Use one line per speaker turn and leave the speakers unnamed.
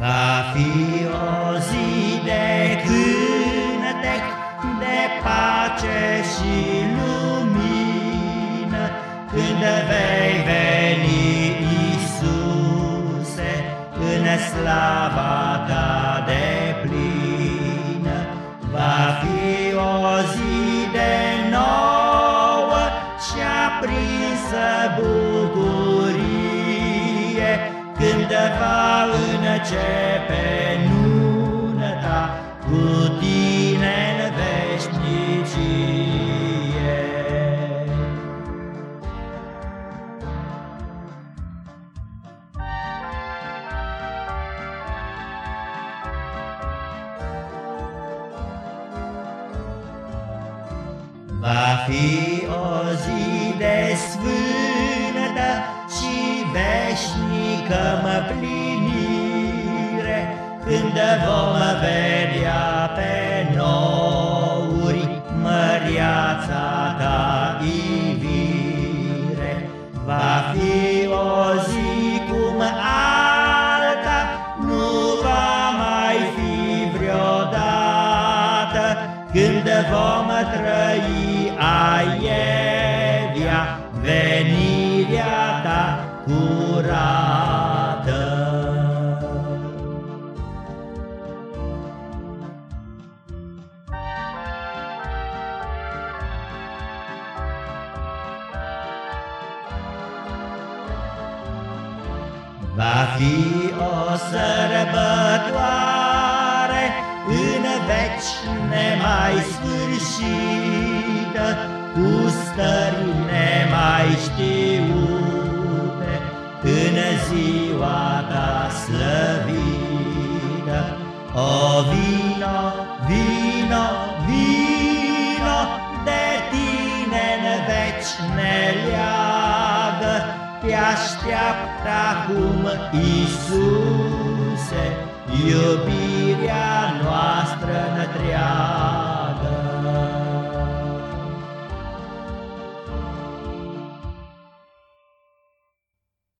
Va fi o zi de cântec, de pace și lumină, Când vei veni, Iisuse, în slava ta de plină. Va fi o zi de nouă și aprinsă bucurie, Când va începe nunta cu tine în veșnicie. Va fi o zi de sfântă Când vom vedea pe nouri măriața ta ivire. Va fi o zi cum alta, nu va mai fi vreodată, Când vom trăi aievia venirea ta curată. Va fi o sărbătoare în veci nemai sfârșită, Cu stări nemai știute, În ziua ta slăvită. O vino, vino, vino, de tine în veci ne leagă, Te așteaptă acum, Iisuse, iubirea